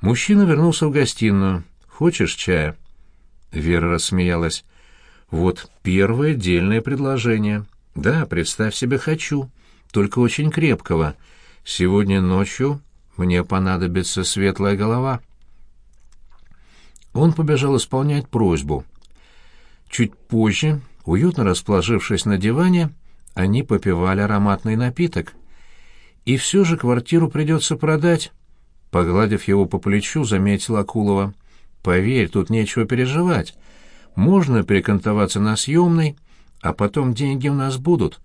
Мужчина вернулся в гостиную. «Хочешь чая?» Вера рассмеялась. «Вот первое дельное предложение. Да, представь себе, хочу. Только очень крепкого. Сегодня ночью мне понадобится светлая голова». Он побежал исполнять просьбу. Чуть позже, уютно расположившись на диване, они попивали ароматный напиток. «И все же квартиру придется продать», — погладив его по плечу, заметила Акулова. «Поверь, тут нечего переживать. Можно перекантоваться на съемной, а потом деньги у нас будут.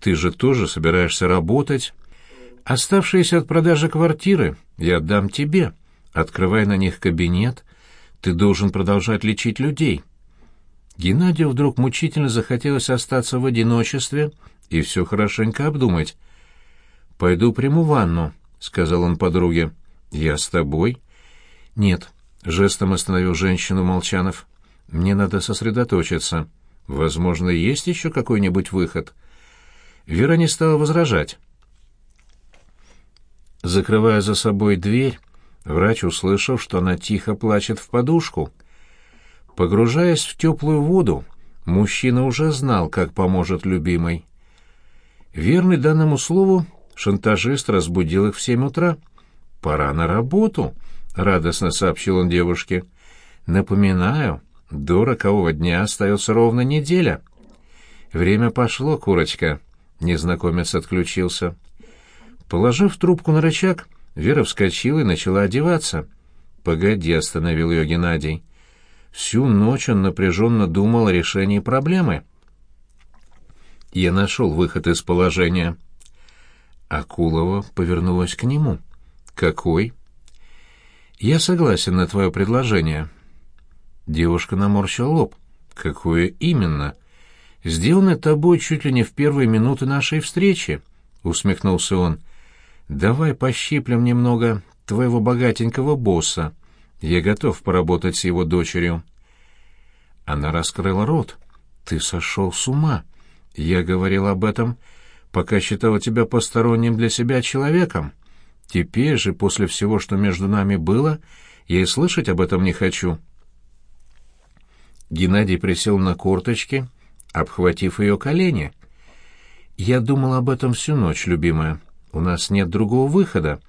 Ты же тоже собираешься работать. Оставшиеся от продажи квартиры я отдам тебе. Открывай на них кабинет. Ты должен продолжать лечить людей». Геннадию вдруг мучительно захотелось остаться в одиночестве и все хорошенько обдумать. «Пойду приму ванну», — сказал он подруге. «Я с тобой?» «Нет», — жестом остановил женщину Молчанов. «Мне надо сосредоточиться. Возможно, есть еще какой-нибудь выход». Вера не стала возражать. Закрывая за собой дверь, врач услышал, что она тихо плачет в подушку — Погружаясь в теплую воду, мужчина уже знал, как поможет любимой. Верный данному слову, шантажист разбудил их в семь утра. «Пора на работу», — радостно сообщил он девушке. «Напоминаю, до рокового дня остается ровно неделя». «Время пошло, курочка», — незнакомец отключился. Положив трубку на рычаг, Вера вскочила и начала одеваться. «Погоди», — остановил ее Геннадий. Всю ночь он напряженно думал о решении проблемы. Я нашел выход из положения. Акулова повернулась к нему. «Какой?» «Я согласен на твое предложение». Девушка наморщила лоб. «Какое именно?» «Сделано тобой чуть ли не в первые минуты нашей встречи», — усмехнулся он. «Давай пощиплем немного твоего богатенького босса. Я готов поработать с его дочерью». Она раскрыла рот. «Ты сошел с ума. Я говорил об этом, пока считала тебя посторонним для себя человеком. Теперь же, после всего, что между нами было, я и слышать об этом не хочу». Геннадий присел на корточки, обхватив ее колени. «Я думал об этом всю ночь, любимая. У нас нет другого выхода.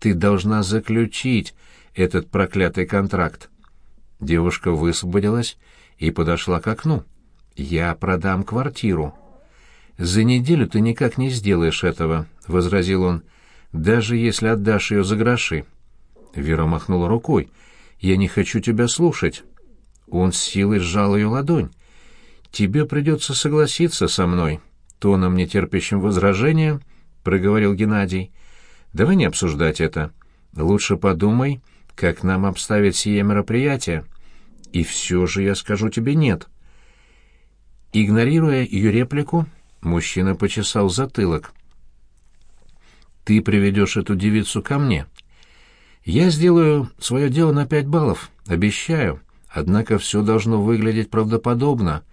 Ты должна заключить этот проклятый контракт». Девушка высвободилась и подошла к окну. «Я продам квартиру». «За неделю ты никак не сделаешь этого», — возразил он, — «даже если отдашь ее за гроши». Вера махнула рукой. «Я не хочу тебя слушать». Он с силой сжал ее ладонь. «Тебе придется согласиться со мной», — тоном нетерпящим возражения проговорил Геннадий. «Давай не обсуждать это. Лучше подумай, как нам обставить сие мероприятие». И все же я скажу тебе нет. Игнорируя ее реплику, мужчина почесал затылок. Ты приведешь эту девицу ко мне. Я сделаю свое дело на пять баллов, обещаю. Однако все должно выглядеть правдоподобно.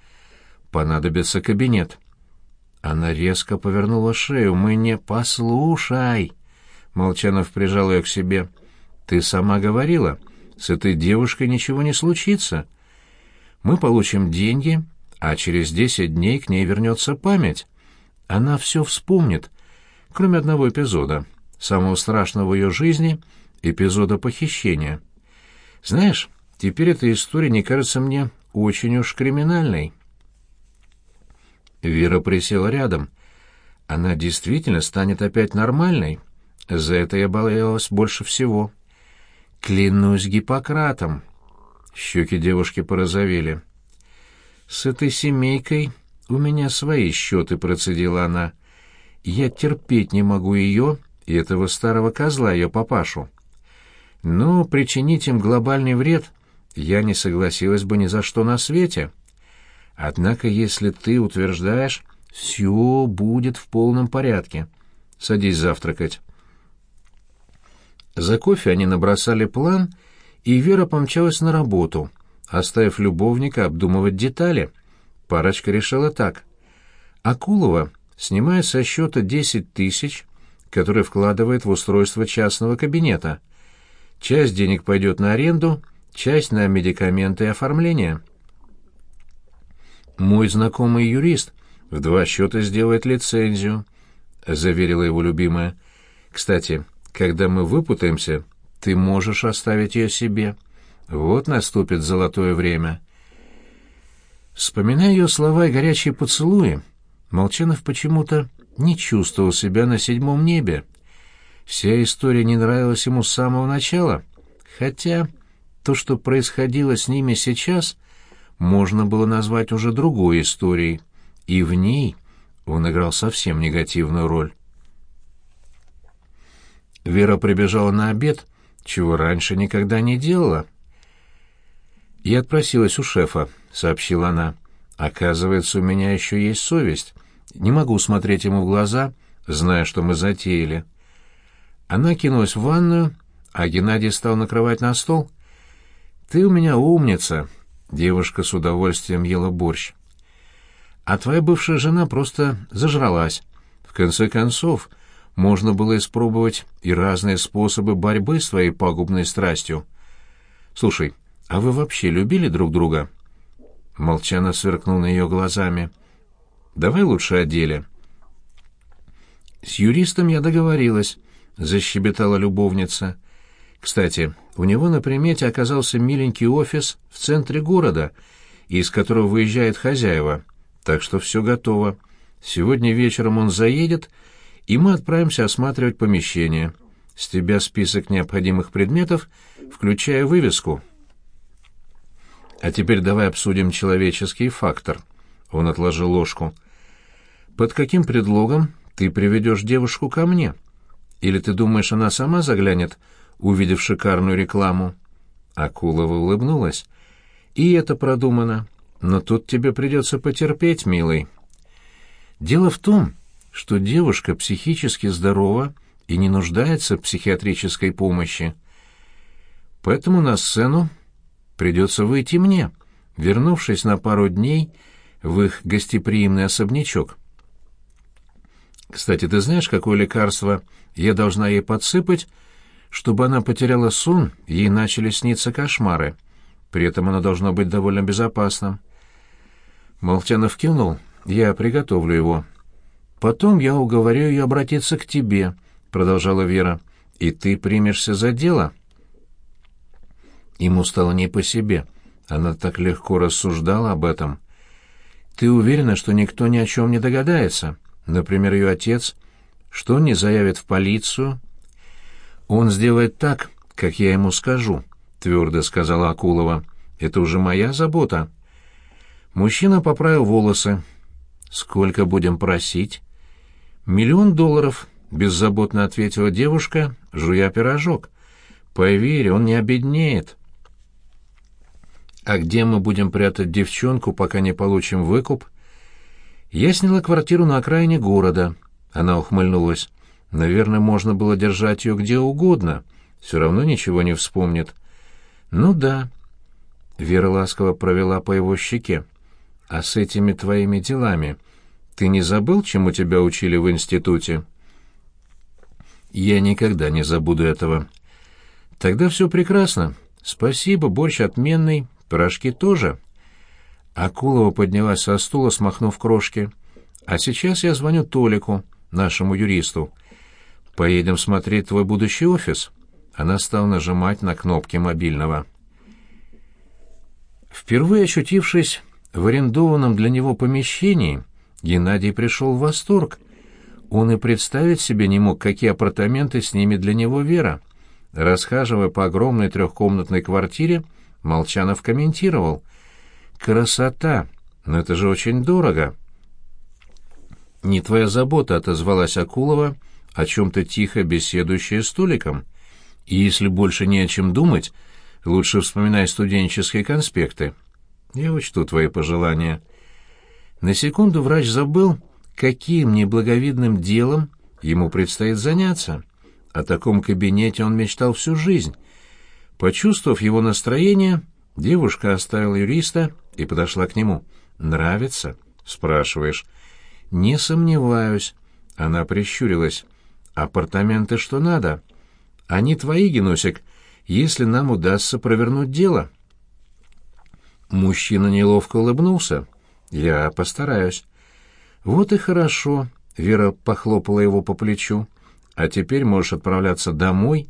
Понадобится кабинет. Она резко повернула шею. «Мы не... Послушай!» Молчанов прижал ее к себе. «Ты сама говорила. С этой девушкой ничего не случится. Мы получим деньги, а через десять дней к ней вернется память. Она все вспомнит, кроме одного эпизода, самого страшного в ее жизни, эпизода похищения. Знаешь, теперь эта история не кажется мне очень уж криминальной. Вера присела рядом. Она действительно станет опять нормальной. За это я боялась больше всего. Клянусь Гиппократом. Щеки девушки порозовели. С этой семейкой у меня свои счеты, процедила она. Я терпеть не могу ее и этого старого козла, ее папашу. Но причинить им глобальный вред я не согласилась бы ни за что на свете. Однако, если ты утверждаешь, все будет в полном порядке. Садись завтракать. За кофе они набросали план, и Вера помчалась на работу, оставив любовника обдумывать детали. Парочка решила так. Акулова снимает со счета 10 тысяч, которые вкладывает в устройство частного кабинета. Часть денег пойдет на аренду, часть на медикаменты и оформление. Мой знакомый юрист в два счета сделает лицензию, заверила его любимая. Кстати, когда мы выпутаемся, ты можешь оставить ее себе. Вот наступит золотое время. Вспоминая ее слова и горячие поцелуи, Молчанов почему-то не чувствовал себя на седьмом небе. Вся история не нравилась ему с самого начала, хотя то, что происходило с ними сейчас, можно было назвать уже другой историей, и в ней он играл совсем негативную роль. Вера прибежала на обед, чего раньше никогда не делала. «Я отпросилась у шефа», — сообщила она. «Оказывается, у меня еще есть совесть. Не могу смотреть ему в глаза, зная, что мы затеяли». Она кинулась в ванную, а Геннадий стал накрывать на стол. «Ты у меня умница», — девушка с удовольствием ела борщ. «А твоя бывшая жена просто зажралась. В конце концов, можно было испробовать и разные способы борьбы с твоей пагубной страстью. Слушай, а вы вообще любили друг друга?» Молчано сверкнул на ее глазами. «Давай лучше о деле». «С юристом я договорилась», — защебетала любовница. «Кстати, у него на примете оказался миленький офис в центре города, из которого выезжает хозяева, так что все готово. Сегодня вечером он заедет, и мы отправимся осматривать помещение. С тебя список необходимых предметов, включая вывеску». А теперь давай обсудим человеческий фактор. Он отложил ложку. Под каким предлогом ты приведешь девушку ко мне? Или ты думаешь, она сама заглянет, увидев шикарную рекламу? Акулова улыбнулась. И это продумано. Но тут тебе придется потерпеть, милый. Дело в том, что девушка психически здорова и не нуждается в психиатрической помощи. Поэтому на сцену придется выйти мне, вернувшись на пару дней в их гостеприимный особнячок. Кстати, ты знаешь, какое лекарство я должна ей подсыпать, чтобы она потеряла сон, ей начали сниться кошмары. При этом оно должно быть довольно безопасным. Молчанов кивнул. Я приготовлю его. Потом я уговорю ее обратиться к тебе, продолжала Вера. И ты примешься за дело. Ему стало не по себе. Она так легко рассуждала об этом. Ты уверена, что никто ни о чем не догадается? Например, ее отец? Что не заявит в полицию? Он сделает так, как я ему скажу, твердо сказала Акулова. Это уже моя забота. Мужчина поправил волосы. Сколько будем просить? Миллион долларов, беззаботно ответила девушка, жуя пирожок. Поверь, он не обеднеет. А где мы будем прятать девчонку, пока не получим выкуп? Я сняла квартиру на окраине города. Она ухмыльнулась. Наверное, можно было держать ее где угодно. Все равно ничего не вспомнит. Ну да. Вера ласково провела по его щеке. А с этими твоими делами ты не забыл, чему тебя учили в институте? Я никогда не забуду этого. Тогда все прекрасно. Спасибо, борщ отменный, Пирожки тоже. Акулова поднялась со стула, смахнув крошки. А сейчас я звоню Толику, нашему юристу. Поедем смотреть твой будущий офис. Она стала нажимать на кнопки мобильного. Впервые ощутившись в арендованном для него помещении, Геннадий пришел в восторг. Он и представить себе не мог, какие апартаменты снимет для него Вера. Расхаживая по огромной трехкомнатной квартире, Молчанов комментировал. «Красота! Но это же очень дорого!» «Не твоя забота», — отозвалась Акулова, о чем-то тихо беседующая с Толиком. «И если больше не о чем думать, лучше вспоминай студенческие конспекты. Я учту твои пожелания». На секунду врач забыл, каким неблаговидным делом ему предстоит заняться. О таком кабинете он мечтал всю жизнь. Почувствовав его настроение, девушка оставила юриста и подошла к нему. «Нравится?» — спрашиваешь. «Не сомневаюсь». Она прищурилась. «Апартаменты что надо?» «Они твои, Генусик, если нам удастся провернуть дело. Мужчина неловко улыбнулся. Я постараюсь. Вот и хорошо, Вера похлопала его по плечу. А теперь можешь отправляться домой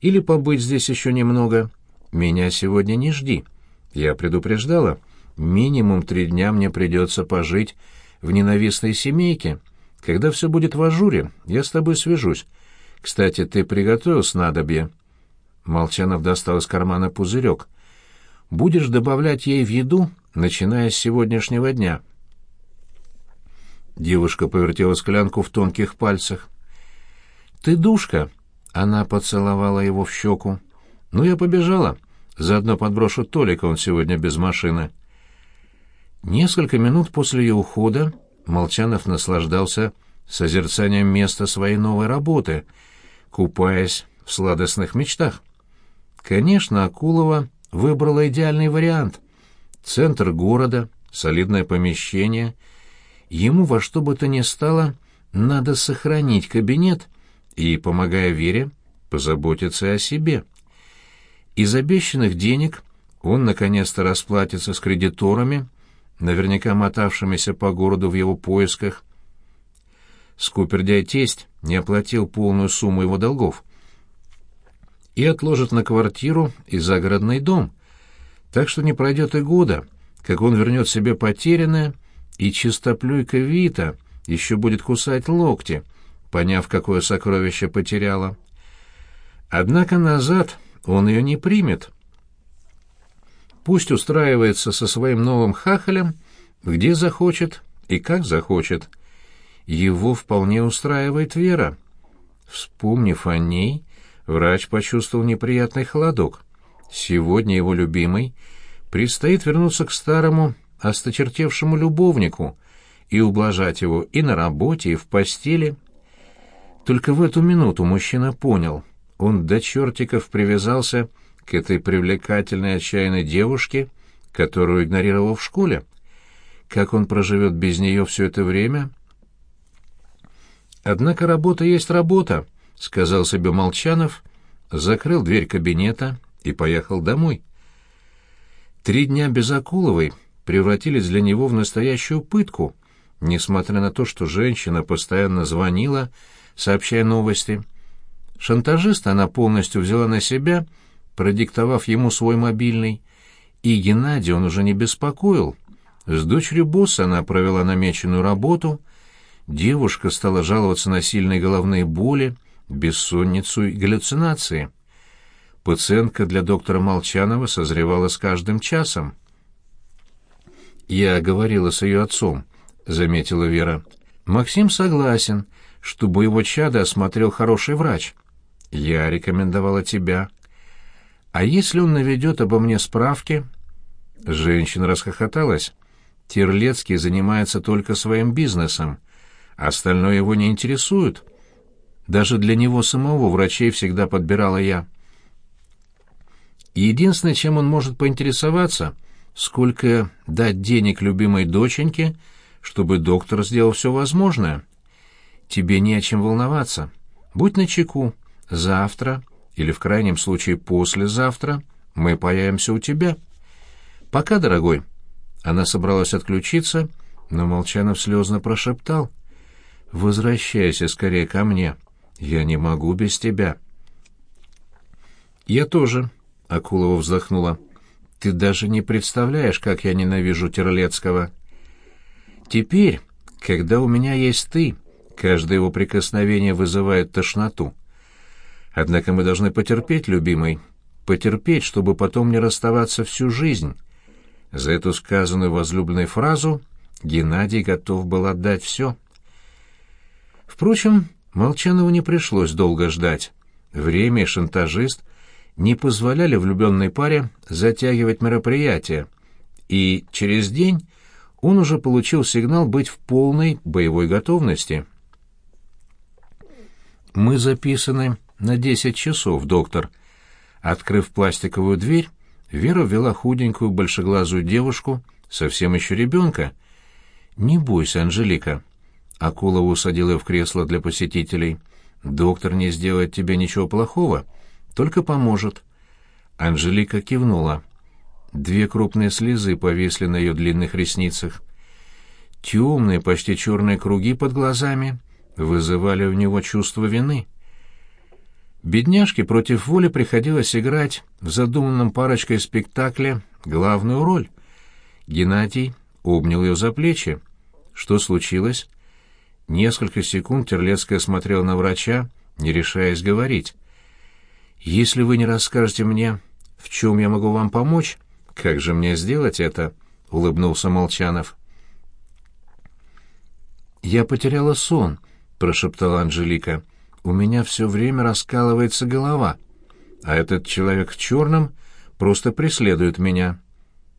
или побыть здесь еще немного. Меня сегодня не жди. Я предупреждала. Минимум три дня мне придется пожить в ненавистной семейке. Когда все будет в ажуре, я с тобой свяжусь. Кстати, ты приготовил снадобье?» Молчанов достал из кармана пузырек. «Будешь добавлять ей в еду, начиная с сегодняшнего дня». Девушка повертела склянку в тонких пальцах. «Ты душка!» — она поцеловала его в щеку. «Ну, я побежала. Заодно подброшу Толика, он сегодня без машины». Несколько минут после ее ухода Молчанов наслаждался созерцанием места своей новой работы, купаясь в сладостных мечтах. Конечно, Акулова выбрала идеальный вариант. Центр города, солидное помещение. Ему во что бы то ни стало надо сохранить кабинет и, помогая Вере, позаботиться о себе. Из обещанных денег он наконец-то расплатится с кредиторами, наверняка мотавшимися по городу в его поисках. Скупердяй-тесть не оплатил полную сумму его долгов и отложит на квартиру и загородный дом, так что не пройдет и года, как он вернет себе потерянное, и чистоплюйка Вита еще будет кусать локти, поняв, какое сокровище потеряла. Однако назад он ее не примет — Пусть устраивается со своим новым хахалем, где захочет и как захочет. Его вполне устраивает Вера. Вспомнив о ней, врач почувствовал неприятный холодок. Сегодня его любимый предстоит вернуться к старому, осточертевшему любовнику и ублажать его и на работе, и в постели. Только в эту минуту мужчина понял, он до чертиков привязался к этой привлекательной отчаянной девушке, которую игнорировал в школе. Как он проживет без нее все это время? Однако работа есть работа, — сказал себе Молчанов, закрыл дверь кабинета и поехал домой. Три дня без Акуловой превратились для него в настоящую пытку, несмотря на то, что женщина постоянно звонила, сообщая новости. Шантажиста она полностью взяла на себя — продиктовав ему свой мобильный, и Геннадий он уже не беспокоил. С дочерью босса она провела намеченную работу, девушка стала жаловаться на сильные головные боли, бессонницу и галлюцинации. Пациентка для доктора Молчанова созревала с каждым часом. «Я говорила с ее отцом», — заметила Вера. «Максим согласен, чтобы его чадо осмотрел хороший врач. Я рекомендовала тебя». А если он наведет обо мне справки? Женщина расхохоталась. Терлецкий занимается только своим бизнесом. Остальное его не интересует. Даже для него самого врачей всегда подбирала я. Единственное, чем он может поинтересоваться, сколько дать денег любимой доченьке, чтобы доктор сделал все возможное. Тебе не о чем волноваться. Будь начеку. Завтра или в крайнем случае послезавтра мы появимся у тебя. Пока, дорогой. Она собралась отключиться, но Молчанов слезно прошептал. Возвращайся скорее ко мне. Я не могу без тебя. Я тоже, Акулова вздохнула. Ты даже не представляешь, как я ненавижу Терлецкого. Теперь, когда у меня есть ты, каждое его прикосновение вызывает тошноту. Однако мы должны потерпеть, любимый, потерпеть, чтобы потом не расставаться всю жизнь. За эту сказанную возлюбленной фразу Геннадий готов был отдать все. Впрочем, Молчанову не пришлось долго ждать. Время и шантажист не позволяли влюбленной паре затягивать мероприятие, и через день он уже получил сигнал быть в полной боевой готовности. «Мы записаны на десять часов, доктор». Открыв пластиковую дверь, Вера ввела худенькую большеглазую девушку, совсем еще ребенка. «Не бойся, Анжелика». Акулова усадила в кресло для посетителей. «Доктор не сделает тебе ничего плохого, только поможет». Анжелика кивнула. Две крупные слезы повисли на ее длинных ресницах. Темные, почти черные круги под глазами вызывали у него чувство вины. Бедняжке против воли приходилось играть в задуманном парочкой спектакле главную роль. Геннадий обнял ее за плечи. Что случилось? Несколько секунд Терлецкая смотрела на врача, не решаясь говорить. «Если вы не расскажете мне, в чем я могу вам помочь, как же мне сделать это?» — улыбнулся Молчанов. «Я потеряла сон», — прошептала Анжелика. «У меня все время раскалывается голова, а этот человек в черном просто преследует меня».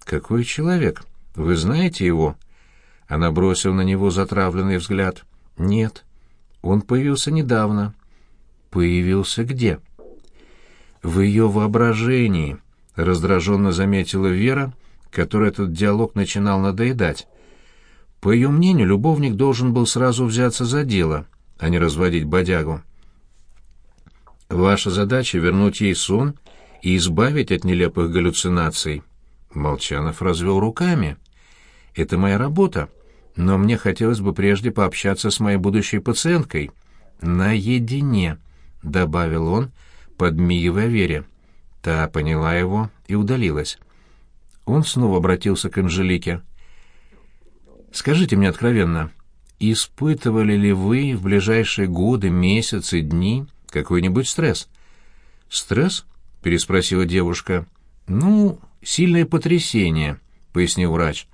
«Какой человек? Вы знаете его?» Она бросила на него затравленный взгляд. «Нет. Он появился недавно». «Появился где?» «В ее воображении», — раздраженно заметила Вера, которой этот диалог начинал надоедать. По ее мнению, любовник должен был сразу взяться за дело, а не разводить бодягу. «Ваша задача — вернуть ей сон и избавить от нелепых галлюцинаций». Молчанов развел руками. «Это моя работа, но мне хотелось бы прежде пообщаться с моей будущей пациенткой. Наедине», — добавил он, подмигивая Вере. Та поняла его и удалилась. Он снова обратился к Анжелике. «Скажите мне откровенно, испытывали ли вы в ближайшие годы, месяцы, дни какой-нибудь стресс?» «Стресс?» — переспросила девушка. «Ну, сильное потрясение», — пояснил врач.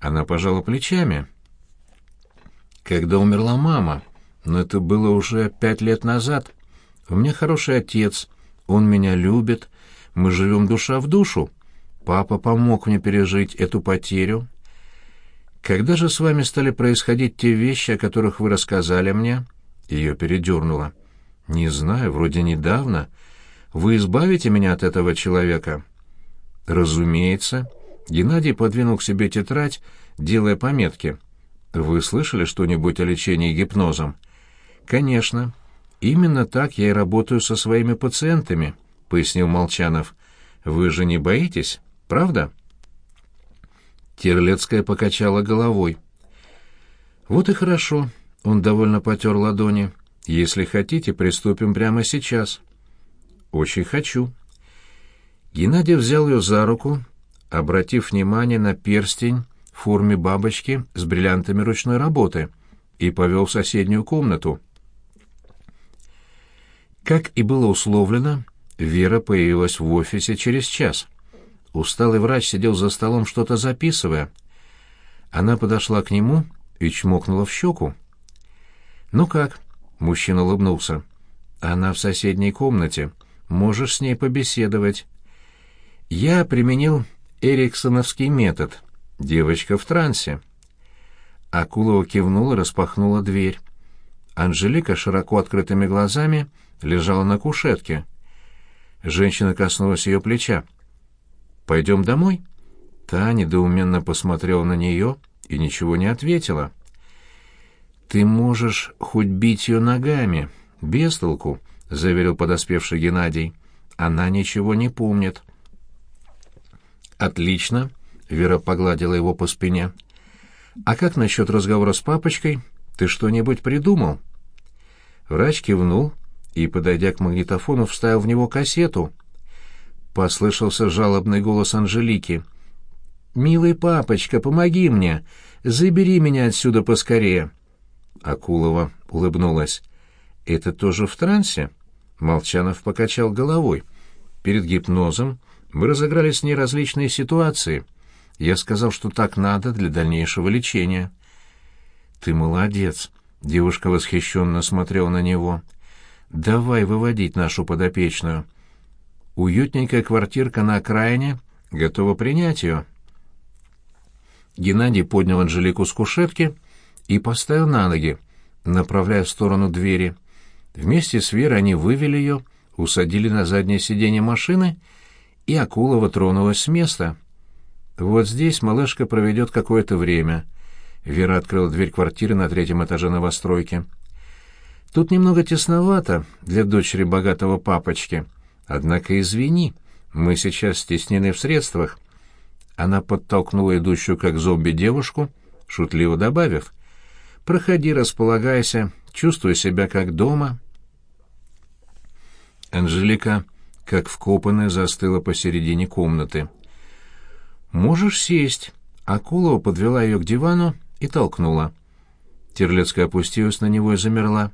Она пожала плечами. «Когда умерла мама, но это было уже пять лет назад, у меня хороший отец, он меня любит, мы живем душа в душу. Папа помог мне пережить эту потерю. Когда же с вами стали происходить те вещи, о которых вы рассказали мне?» Ее передернуло. «Не знаю, вроде недавно. Вы избавите меня от этого человека?» «Разумеется». Геннадий подвинул к себе тетрадь, делая пометки. «Вы слышали что-нибудь о лечении гипнозом?» «Конечно. Именно так я и работаю со своими пациентами», — пояснил Молчанов. «Вы же не боитесь, правда?» Терлецкая покачала головой. «Вот и хорошо», — он довольно потер ладони. «Если хотите, приступим прямо сейчас». «Очень хочу», Геннадий взял ее за руку, обратив внимание на перстень в форме бабочки с бриллиантами ручной работы, и повел в соседнюю комнату. Как и было условлено, Вера появилась в офисе через час. Усталый врач сидел за столом, что-то записывая. Она подошла к нему и чмокнула в щеку. «Ну как?» — мужчина улыбнулся. «Она в соседней комнате. Можешь с ней побеседовать». Я применил эриксоновский метод. Девочка в трансе. Акулова кивнула распахнула дверь. Анжелика широко открытыми глазами лежала на кушетке. Женщина коснулась ее плеча. «Пойдем домой?» Та недоуменно посмотрела на нее и ничего не ответила. «Ты можешь хоть бить ее ногами, без толку», — заверил подоспевший Геннадий. «Она ничего не помнит». «Отлично», — Вера погладила его по спине. «А как насчет разговора с папочкой? Ты что-нибудь придумал?» Врач кивнул и, подойдя к магнитофону, вставил в него кассету. Послышался жалобный голос Анжелики. «Милый папочка, помоги мне! Забери меня отсюда поскорее!» Акулова улыбнулась. «Это тоже в трансе?» Молчанов покачал головой. Перед гипнозом мы разыграли с ней различные ситуации. Я сказал, что так надо для дальнейшего лечения. «Ты молодец!» — девушка восхищенно смотрела на него. «Давай выводить нашу подопечную. Уютненькая квартирка на окраине готова принять ее». Геннадий поднял Анжелику с кушетки и поставил на ноги, направляя в сторону двери. Вместе с Верой они вывели ее, усадили на заднее сиденье машины — и Акулова тронулась с места. Вот здесь малышка проведет какое-то время. Вера открыла дверь квартиры на третьем этаже новостройки. Тут немного тесновато для дочери богатого папочки. Однако извини, Мы сейчас стеснены в средствах». Она подтолкнула идущую как зомби девушку, шутливо добавив. «Проходи, располагайся, чувствуй себя как дома». Анжелика, как вкопанная, застыла посередине комнаты. «Можешь сесть». Акулова подвела ее к дивану и толкнула. Терлецкая опустилась на него и замерла.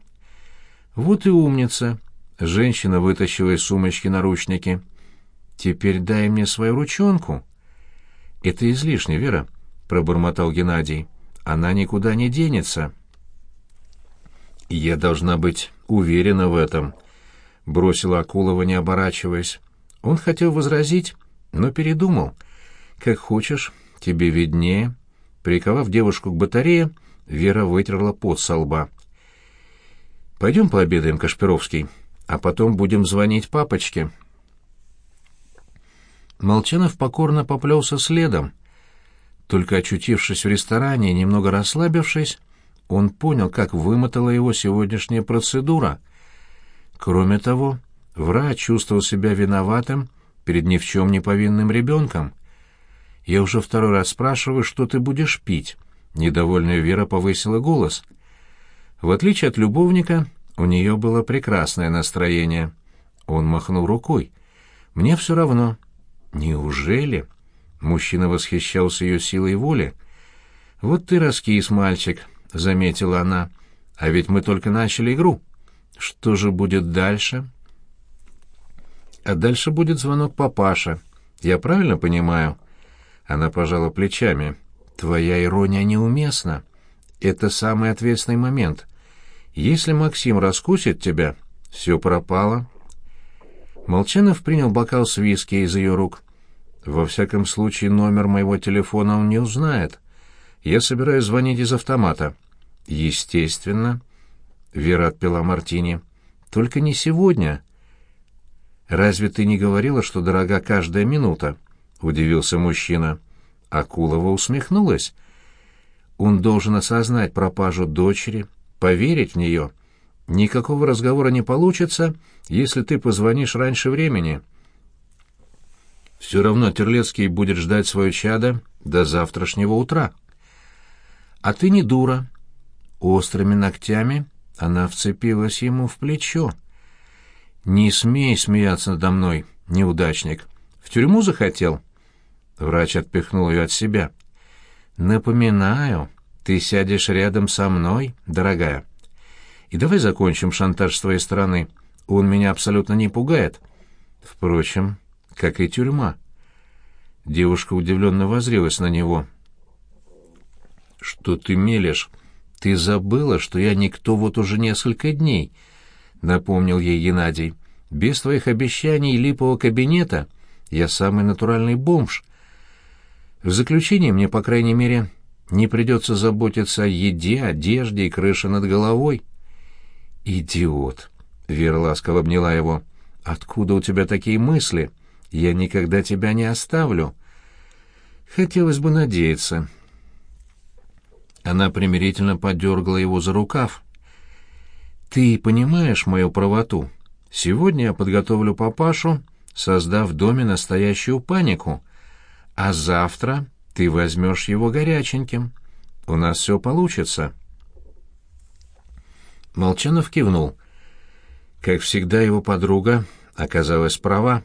«Вот и умница!» Женщина вытащила из сумочки наручники. «Теперь дай мне свою ручонку». «Это излишне, Вера», — пробормотал Геннадий. «Она никуда не денется». «Я должна быть уверена в этом», — бросила Акулова, не оборачиваясь. Он хотел возразить, но передумал. «Как хочешь, тебе виднее». Приковав девушку к батарее, Вера вытерла пот со лба. «Пойдем пообедаем, Кашпировский, а потом будем звонить папочке». Молчанов покорно поплелся следом. Только очутившись в ресторане и немного расслабившись, он понял, как вымотала его сегодняшняя процедура. Кроме того, врач чувствовал себя виноватым перед ни в чем не повинным ребенком. «Я уже второй раз спрашиваю, что ты будешь пить?» Недовольная Вера повысила голос. В отличие от любовника, у нее было прекрасное настроение. Он махнул рукой. «Мне все равно». «Неужели?» Мужчина восхищался ее силой воли. «Вот ты раскис, мальчик», — заметила она. «А ведь мы только начали игру. Что же будет дальше?» «А дальше будет звонок папаша. Я правильно понимаю?» Она пожала плечами. «Твоя ирония неуместна. Это самый ответственный момент. Если Максим раскусит тебя, все пропало». Молчанов принял бокал с виски из ее рук. «Во всяком случае, номер моего телефона он не узнает. Я собираюсь звонить из автомата». «Естественно». Вера отпила мартини. «Только не сегодня». «Разве ты не говорила, что дорога каждая минута?» — удивился мужчина. Акулова усмехнулась. «Он должен осознать пропажу дочери, поверить в нее. Никакого разговора не получится, если ты позвонишь раньше времени». Все равно Терлецкий будет ждать свое чадо до завтрашнего утра. А ты не дура. Острыми ногтями она вцепилась ему в плечо. «Не смей смеяться надо мной, неудачник. В тюрьму захотел?» Врач отпихнул ее от себя. «Напоминаю, ты сядешь рядом со мной, дорогая. И давай закончим шантаж с твоей стороны. Он меня абсолютно не пугает. Впрочем, как и тюрьма». Девушка удивленно возрилась на него. «Что ты мелешь? Ты забыла, что я никто вот уже несколько дней», — напомнил ей Геннадий. «Без твоих обещаний липового кабинета я самый натуральный бомж, в заключение мне, по крайней мере, не придется заботиться о еде, одежде и крыше над головой. «Идиот!» — Вера ласково обняла его. «Откуда у тебя такие мысли? Я никогда тебя не оставлю». «Хотелось бы надеяться». Она примирительно подергала его за рукав. «Ты понимаешь мою правоту? Сегодня я подготовлю папашу, создав в доме настоящую панику» а завтра ты возьмешь его горяченьким. У нас все получится. Молчанов кивнул. Как всегда, его подруга оказалась права.